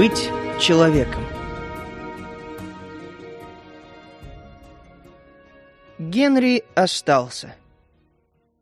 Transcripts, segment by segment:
Быть человеком. Генри остался.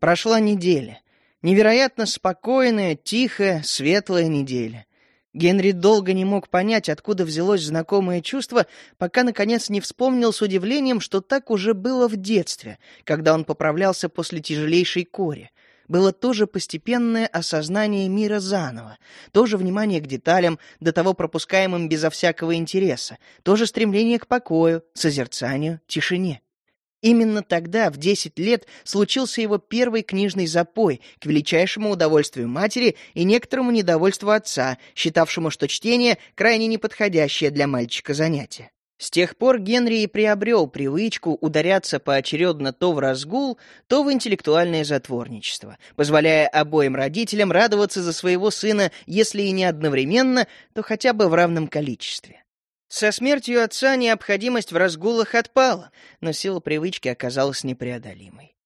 Прошла неделя. Невероятно спокойная, тихая, светлая неделя. Генри долго не мог понять, откуда взялось знакомое чувство, пока, наконец, не вспомнил с удивлением, что так уже было в детстве, когда он поправлялся после тяжелейшей кори. Было тоже постепенное осознание мира заново, тоже внимание к деталям, до того пропускаемым безо всякого интереса, тоже стремление к покою, созерцанию, тишине. Именно тогда, в десять лет, случился его первый книжный запой, к величайшему удовольствию матери и некоторому недовольству отца, считавшему, что чтение — крайне неподходящее для мальчика занятие. С тех пор Генри и приобрел привычку ударяться поочередно то в разгул, то в интеллектуальное затворничество, позволяя обоим родителям радоваться за своего сына, если и не одновременно, то хотя бы в равном количестве. Со смертью отца необходимость в разгулах отпала, но сила привычки оказалась непреодолимой.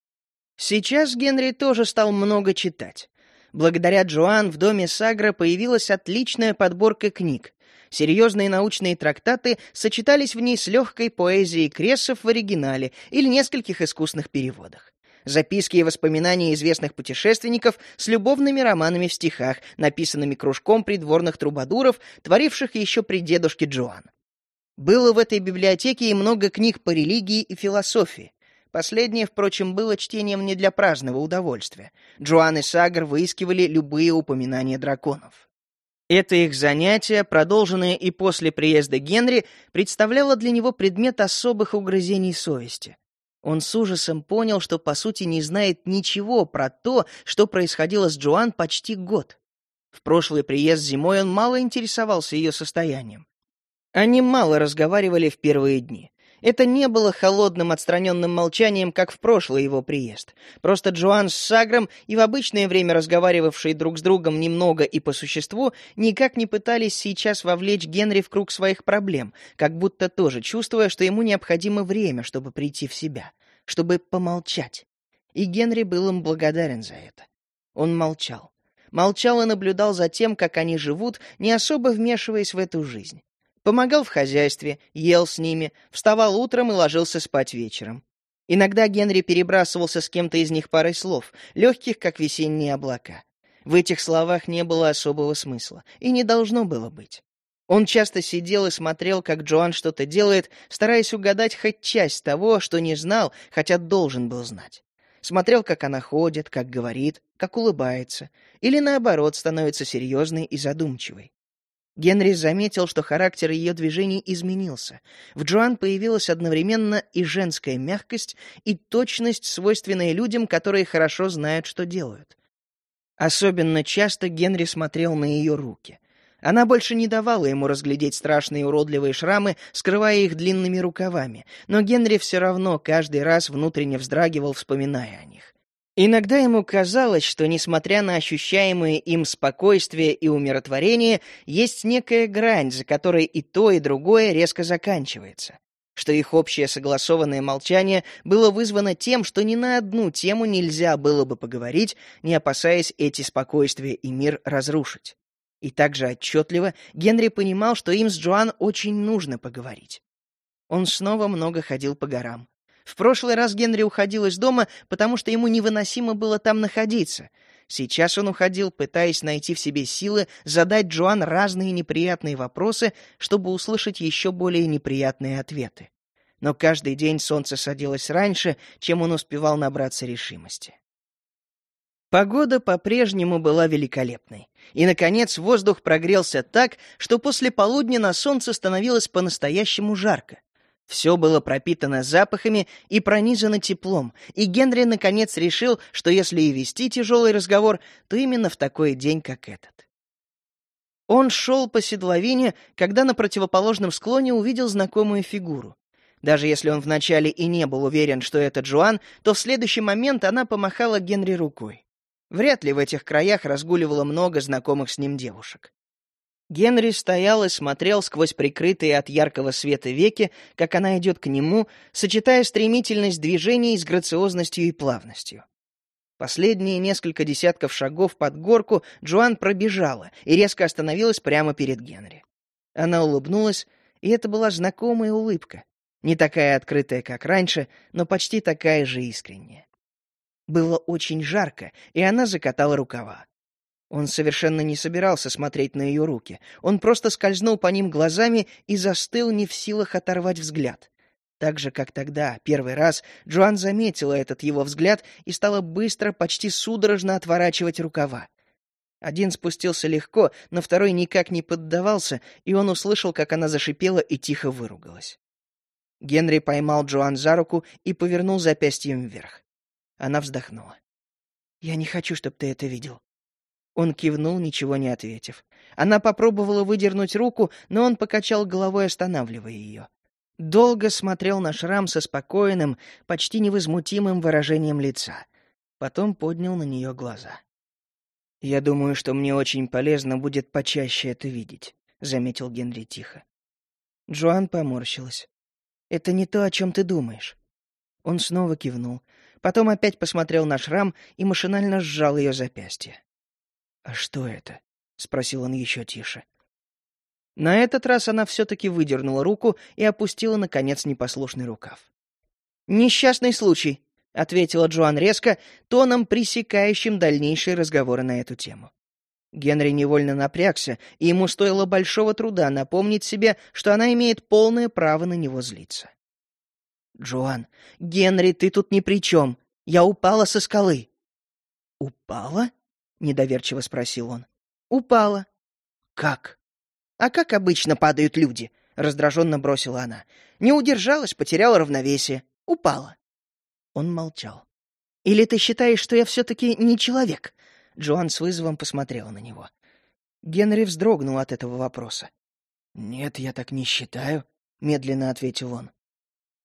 Сейчас Генри тоже стал много читать. Благодаря Джоан в доме Сагра появилась отличная подборка книг. Серьезные научные трактаты сочетались в ней с легкой поэзией Крессов в оригинале или нескольких искусных переводах. Записки и воспоминания известных путешественников с любовными романами в стихах, написанными кружком придворных трубадуров, творивших еще при дедушке Джоан. Было в этой библиотеке и много книг по религии и философии. Последнее, впрочем, было чтением не для праздного удовольствия. Джоан и Сагар выискивали любые упоминания драконов. Это их занятие, продолженное и после приезда Генри, представляло для него предмет особых угрызений совести. Он с ужасом понял, что по сути не знает ничего про то, что происходило с Джоан почти год. В прошлый приезд зимой он мало интересовался ее состоянием. Они мало разговаривали в первые дни. Это не было холодным отстраненным молчанием, как в прошлый его приезд. Просто Джоан с Сагром и в обычное время разговаривавшие друг с другом немного и по существу, никак не пытались сейчас вовлечь Генри в круг своих проблем, как будто тоже чувствуя, что ему необходимо время, чтобы прийти в себя, чтобы помолчать. И Генри был им благодарен за это. Он молчал. Молчал и наблюдал за тем, как они живут, не особо вмешиваясь в эту жизнь. Помогал в хозяйстве, ел с ними, вставал утром и ложился спать вечером. Иногда Генри перебрасывался с кем-то из них парой слов, легких, как весенние облака. В этих словах не было особого смысла, и не должно было быть. Он часто сидел и смотрел, как Джоан что-то делает, стараясь угадать хоть часть того, что не знал, хотя должен был знать. Смотрел, как она ходит, как говорит, как улыбается, или наоборот становится серьезной и задумчивой. Генри заметил, что характер ее движений изменился. В Джоан появилась одновременно и женская мягкость, и точность, свойственная людям, которые хорошо знают, что делают. Особенно часто Генри смотрел на ее руки. Она больше не давала ему разглядеть страшные уродливые шрамы, скрывая их длинными рукавами, но Генри все равно каждый раз внутренне вздрагивал, вспоминая о них. Иногда ему казалось, что, несмотря на ощущаемые им спокойствие и умиротворение, есть некая грань, за которой и то, и другое резко заканчивается. Что их общее согласованное молчание было вызвано тем, что ни на одну тему нельзя было бы поговорить, не опасаясь эти спокойствия и мир разрушить. И также отчетливо Генри понимал, что им с Джоан очень нужно поговорить. Он снова много ходил по горам. В прошлый раз Генри уходил из дома, потому что ему невыносимо было там находиться. Сейчас он уходил, пытаясь найти в себе силы задать Джоан разные неприятные вопросы, чтобы услышать еще более неприятные ответы. Но каждый день солнце садилось раньше, чем он успевал набраться решимости. Погода по-прежнему была великолепной. И, наконец, воздух прогрелся так, что после полудня на солнце становилось по-настоящему жарко. Все было пропитано запахами и пронизано теплом, и Генри наконец решил, что если и вести тяжелый разговор, то именно в такой день, как этот. Он шел по седловине, когда на противоположном склоне увидел знакомую фигуру. Даже если он вначале и не был уверен, что это Джоан, то в следующий момент она помахала Генри рукой. Вряд ли в этих краях разгуливало много знакомых с ним девушек. Генри стоял и смотрел сквозь прикрытые от яркого света веки, как она идет к нему, сочетая стремительность движений с грациозностью и плавностью. Последние несколько десятков шагов под горку Джоан пробежала и резко остановилась прямо перед Генри. Она улыбнулась, и это была знакомая улыбка. Не такая открытая, как раньше, но почти такая же искренняя. Было очень жарко, и она закатала рукава. Он совершенно не собирался смотреть на ее руки. Он просто скользнул по ним глазами и застыл не в силах оторвать взгляд. Так же, как тогда, первый раз, Джоан заметила этот его взгляд и стала быстро, почти судорожно отворачивать рукава. Один спустился легко, но второй никак не поддавался, и он услышал, как она зашипела и тихо выругалась. Генри поймал Джоан за руку и повернул запястьем вверх. Она вздохнула. «Я не хочу, чтобы ты это видел. Он кивнул, ничего не ответив. Она попробовала выдернуть руку, но он покачал головой, останавливая ее. Долго смотрел на шрам со спокойным, почти невозмутимым выражением лица. Потом поднял на нее глаза. «Я думаю, что мне очень полезно будет почаще это видеть», — заметил Генри тихо. Джоан поморщилась. «Это не то, о чем ты думаешь». Он снова кивнул, потом опять посмотрел на шрам и машинально сжал ее запястье. «А что это?» — спросил он еще тише. На этот раз она все-таки выдернула руку и опустила, наконец, непослушный рукав. «Несчастный случай», — ответила Джоан резко, тоном, пресекающим дальнейшие разговоры на эту тему. Генри невольно напрягся, и ему стоило большого труда напомнить себе, что она имеет полное право на него злиться. «Джоан, Генри, ты тут ни при чем. Я упала со скалы». «Упала?» Недоверчиво спросил он. Упала. Как? А как обычно падают люди? раздраженно бросила она. Не удержалась, потеряла равновесие, упала. Он молчал. Или ты считаешь, что я все-таки не человек? Джоан с вызовом посмотрела на него. Генри вздрогнул от этого вопроса. «Нет, я так не считаю», — медленно ответил он.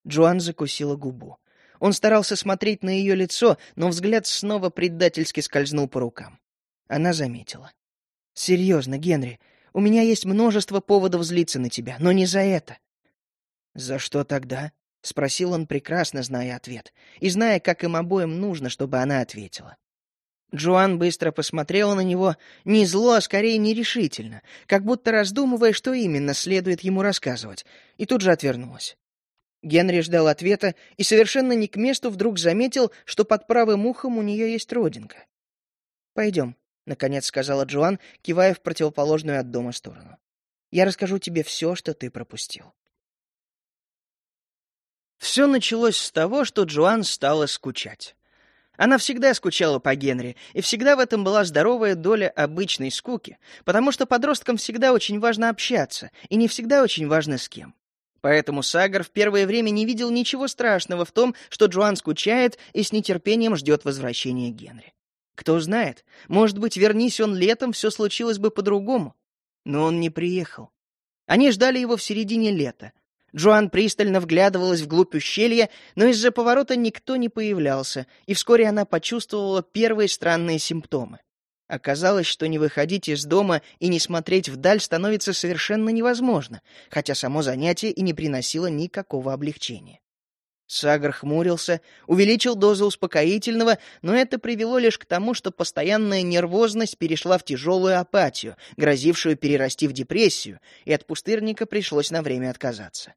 Джоан закусила губу. Он старался смотреть на ее лицо, но взгляд снова предательски скользнул по рукам. Она заметила. «Серьезно, Генри, у меня есть множество поводов злиться на тебя, но не за это». «За что тогда?» — спросил он, прекрасно зная ответ, и зная, как им обоим нужно, чтобы она ответила. Джоан быстро посмотрела на него, не зло, а скорее нерешительно, как будто раздумывая, что именно следует ему рассказывать, и тут же отвернулась. Генри ждал ответа и совершенно не к месту вдруг заметил, что под правым ухом у нее есть родинка. «Пойдем», наконец сказала Джоан, кивая в противоположную от дома сторону. Я расскажу тебе все, что ты пропустил. Все началось с того, что Джоан стала скучать. Она всегда скучала по Генри, и всегда в этом была здоровая доля обычной скуки, потому что подросткам всегда очень важно общаться, и не всегда очень важно с кем. Поэтому Сагар в первое время не видел ничего страшного в том, что Джоан скучает и с нетерпением ждет возвращения Генри. Кто знает, может быть, вернись он летом, все случилось бы по-другому. Но он не приехал. Они ждали его в середине лета. Джоан пристально вглядывалась вглубь ущелья, но из-за поворота никто не появлялся, и вскоре она почувствовала первые странные симптомы. Оказалось, что не выходить из дома и не смотреть вдаль становится совершенно невозможно, хотя само занятие и не приносило никакого облегчения. Сагар хмурился, увеличил дозу успокоительного, но это привело лишь к тому, что постоянная нервозность перешла в тяжелую апатию, грозившую перерасти в депрессию, и от пустырника пришлось на время отказаться.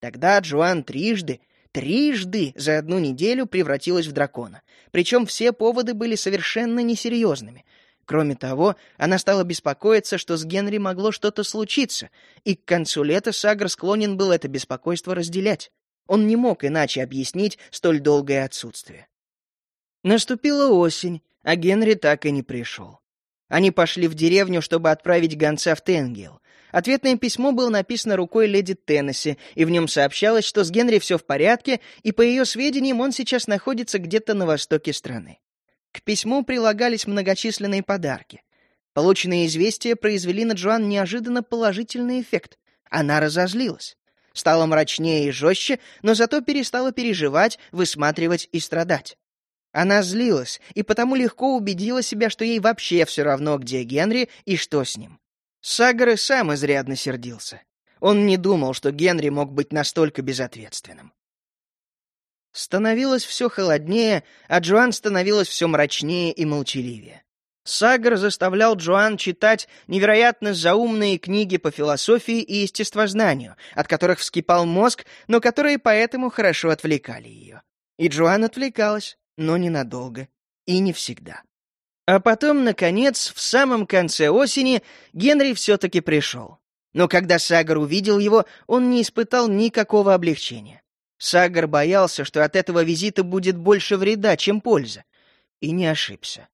Тогда Джоан трижды, трижды за одну неделю превратилась в дракона. Причем все поводы были совершенно несерьезными. Кроме того, она стала беспокоиться, что с Генри могло что-то случиться, и к концу лета Сагар склонен был это беспокойство разделять. Он не мог иначе объяснить столь долгое отсутствие. Наступила осень, а Генри так и не пришел. Они пошли в деревню, чтобы отправить гонца в Тенгел. Ответное письмо было написано рукой леди Теннесси, и в нем сообщалось, что с Генри все в порядке, и, по ее сведениям, он сейчас находится где-то на востоке страны. К письму прилагались многочисленные подарки. Полученные известия произвели на Джоан неожиданно положительный эффект. Она разозлилась стала мрачнее и жестче, но зато перестала переживать, высматривать и страдать. Она злилась и потому легко убедила себя, что ей вообще все равно, где Генри и что с ним. Сагар и сам изрядно сердился. Он не думал, что Генри мог быть настолько безответственным. Становилось все холоднее, а Джоан становилась все мрачнее и молчаливее. Сагар заставлял Джоан читать невероятно заумные книги по философии и естествознанию, от которых вскипал мозг, но которые поэтому хорошо отвлекали ее. И Джоан отвлекалась, но ненадолго и не всегда. А потом, наконец, в самом конце осени Генри все-таки пришел. Но когда Сагар увидел его, он не испытал никакого облегчения. Сагар боялся, что от этого визита будет больше вреда, чем польза. И не ошибся.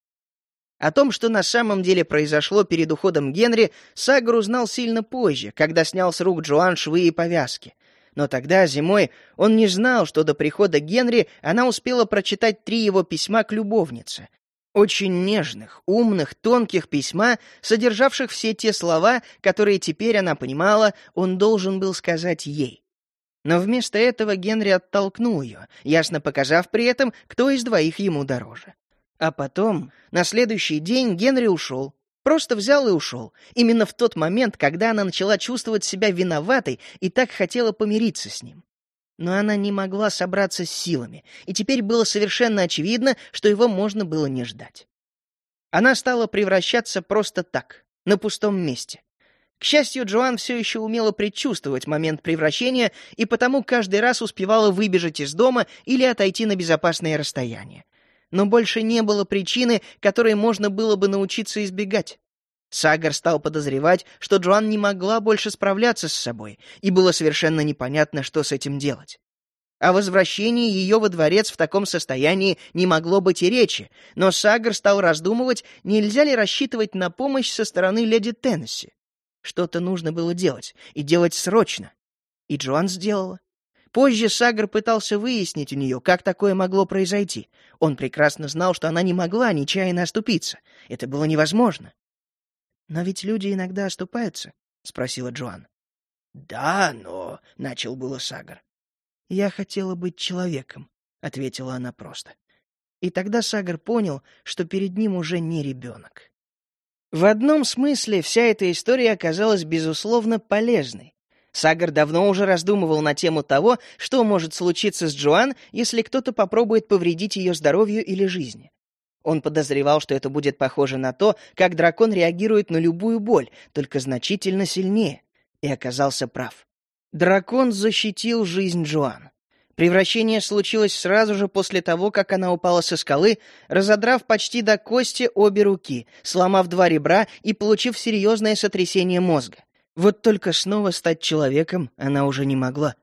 О том, что на самом деле произошло перед уходом Генри, Сагар узнал сильно позже, когда снял с рук Джоан швы и повязки. Но тогда, зимой, он не знал, что до прихода Генри она успела прочитать три его письма к любовнице. Очень нежных, умных, тонких письма, содержавших все те слова, которые теперь она понимала, он должен был сказать ей. Но вместо этого Генри оттолкнул ее, ясно показав при этом, кто из двоих ему дороже. А потом, на следующий день, Генри ушел. Просто взял и ушел. Именно в тот момент, когда она начала чувствовать себя виноватой и так хотела помириться с ним. Но она не могла собраться с силами, и теперь было совершенно очевидно, что его можно было не ждать. Она стала превращаться просто так, на пустом месте. К счастью, Джоан все еще умела предчувствовать момент превращения и потому каждый раз успевала выбежать из дома или отойти на безопасное расстояние но больше не было причины, которой можно было бы научиться избегать. Сагар стал подозревать, что Джоан не могла больше справляться с собой, и было совершенно непонятно, что с этим делать. О возвращении ее во дворец в таком состоянии не могло быть и речи, но Сагар стал раздумывать, нельзя ли рассчитывать на помощь со стороны леди Теннесси. Что-то нужно было делать, и делать срочно. И Джоан сделала. Позже Сагар пытался выяснить у нее, как такое могло произойти. Он прекрасно знал, что она не могла нечаянно оступиться. Это было невозможно. «Но ведь люди иногда оступаются?» — спросила Джоан. «Да, но...» — начал было Сагар. «Я хотела быть человеком», — ответила она просто. И тогда Сагар понял, что перед ним уже не ребенок. В одном смысле вся эта история оказалась, безусловно, полезной. Сагар давно уже раздумывал на тему того, что может случиться с Джоан, если кто-то попробует повредить ее здоровью или жизни. Он подозревал, что это будет похоже на то, как дракон реагирует на любую боль, только значительно сильнее, и оказался прав. Дракон защитил жизнь Джоан. Превращение случилось сразу же после того, как она упала со скалы, разодрав почти до кости обе руки, сломав два ребра и получив серьезное сотрясение мозга. Вот только снова стать человеком она уже не могла.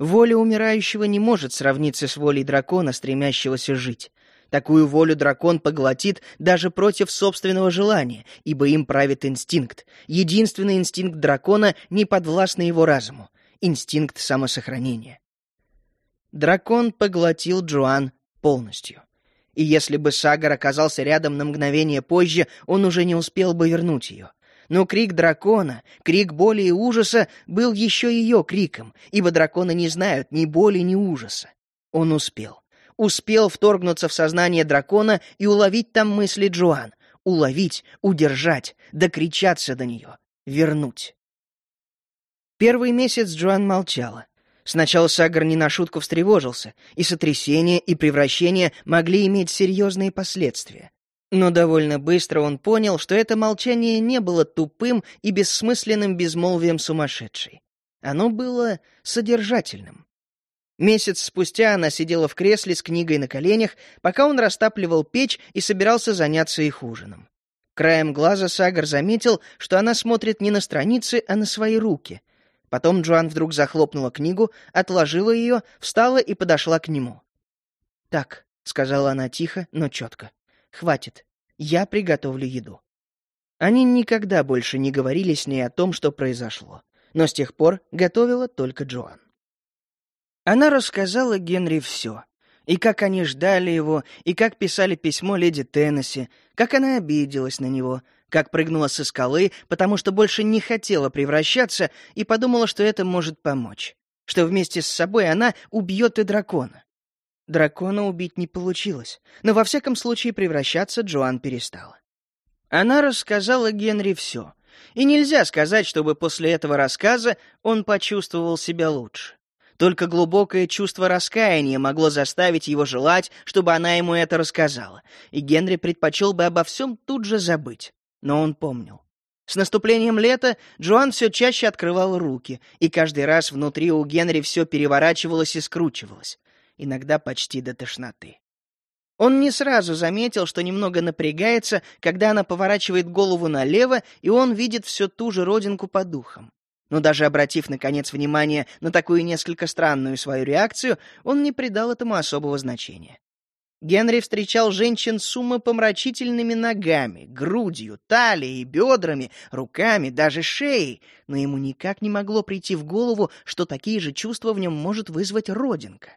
Воля умирающего не может сравниться с волей дракона, стремящегося жить. Такую волю дракон поглотит даже против собственного желания, ибо им правит инстинкт. Единственный инстинкт дракона не подвластный его разуму. Инстинкт самосохранения. Дракон поглотил Джоан полностью. И если бы Сагар оказался рядом на мгновение позже, он уже не успел бы вернуть ее. Но крик дракона, крик боли и ужаса был еще ее криком, ибо драконы не знают ни боли, ни ужаса. Он успел. Успел вторгнуться в сознание дракона и уловить там мысли Джоан. Уловить, удержать, докричаться до нее, вернуть. Первый месяц Джоан молчала. Сначала Сагар не на шутку встревожился, и сотрясение, и превращение могли иметь серьезные последствия. Но довольно быстро он понял, что это молчание не было тупым и бессмысленным безмолвием сумасшедшей. Оно было содержательным. Месяц спустя она сидела в кресле с книгой на коленях, пока он растапливал печь и собирался заняться их ужином. Краем глаза Сагар заметил, что она смотрит не на страницы, а на свои руки. Потом Джоан вдруг захлопнула книгу, отложила ее, встала и подошла к нему. «Так», — сказала она тихо, но четко. Хватит. Я приготовлю еду. Они никогда больше не говорили с ней о том, что произошло. Но с тех пор готовила только Джоан. Она рассказала Генри все. И как они ждали его, и как писали письмо леди Теннесси, как она обиделась на него, как прыгнула со скалы, потому что больше не хотела превращаться и подумала, что это может помочь, что вместе с собой она убьет и дракона. Дракона убить не получилось, но во всяком случае превращаться Джоан перестала. Она рассказала Генри все, и нельзя сказать, чтобы после этого рассказа он почувствовал себя лучше. Только глубокое чувство раскаяния могло заставить его желать, чтобы она ему это рассказала, и Генри предпочел бы обо всем тут же забыть. Но он помнил. С наступлением лета Джоан все чаще открывал руки, и каждый раз внутри у Генри все переворачивалось и скручивалось, иногда почти до тошноты. Он не сразу заметил, что немного напрягается, когда она поворачивает голову налево, и он видит всю ту же родинку по духам. Но даже обратив, наконец, внимание на такую несколько странную свою реакцию, он не придал этому особого значения. Генри встречал женщин с умопомрачительными ногами, грудью, талией, бедрами, руками, даже шеей, но ему никак не могло прийти в голову, что такие же чувства в нем может вызвать родинка.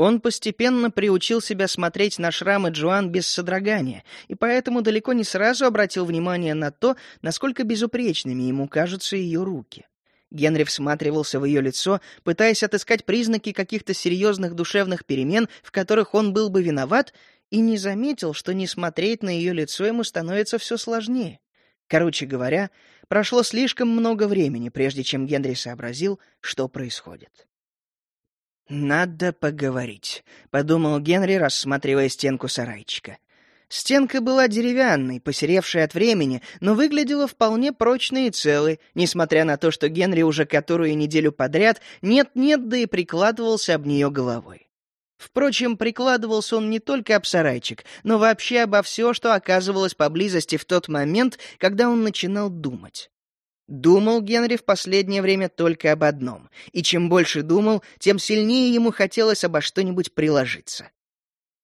Он постепенно приучил себя смотреть на шрамы Джоан без содрогания, и поэтому далеко не сразу обратил внимание на то, насколько безупречными ему кажутся ее руки. Генри всматривался в ее лицо, пытаясь отыскать признаки каких-то серьезных душевных перемен, в которых он был бы виноват, и не заметил, что не смотреть на ее лицо ему становится все сложнее. Короче говоря, прошло слишком много времени, прежде чем Генри сообразил, что происходит. «Надо поговорить», — подумал Генри, рассматривая стенку сарайчика. Стенка была деревянной, посеревшей от времени, но выглядела вполне прочной и целой, несмотря на то, что Генри уже которую неделю подряд нет-нет, да и прикладывался об нее головой. Впрочем, прикладывался он не только об сарайчик, но вообще обо все, что оказывалось поблизости в тот момент, когда он начинал думать. Думал Генри в последнее время только об одном, и чем больше думал, тем сильнее ему хотелось обо что-нибудь приложиться.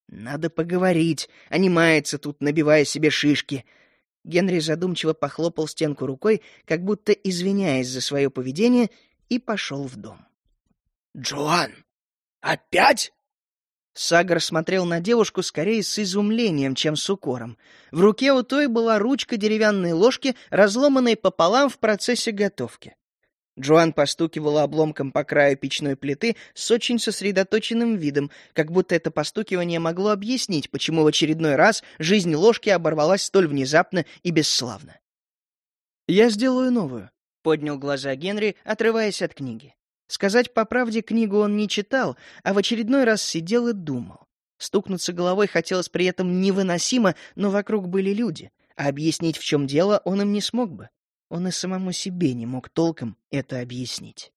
Надо поговорить, а не мается тут, набивая себе шишки. Генри задумчиво похлопал стенку рукой, как будто извиняясь за свое поведение, и пошел в дом. «Джоан! Опять?» Сагар смотрел на девушку скорее с изумлением, чем с укором. В руке у той была ручка деревянной ложки, разломанной пополам в процессе готовки. Джоан постукивала обломком по краю печной плиты с очень сосредоточенным видом, как будто это постукивание могло объяснить, почему в очередной раз жизнь ложки оборвалась столь внезапно и бесславно. «Я сделаю новую», — поднял глаза Генри, отрываясь от книги. Сказать по правде, книгу он не читал, а в очередной раз сидел и думал. Стукнуться головой хотелось при этом невыносимо, но вокруг были люди, а объяснить, в чем дело, он им не смог бы. Он и самому себе не мог толком это объяснить.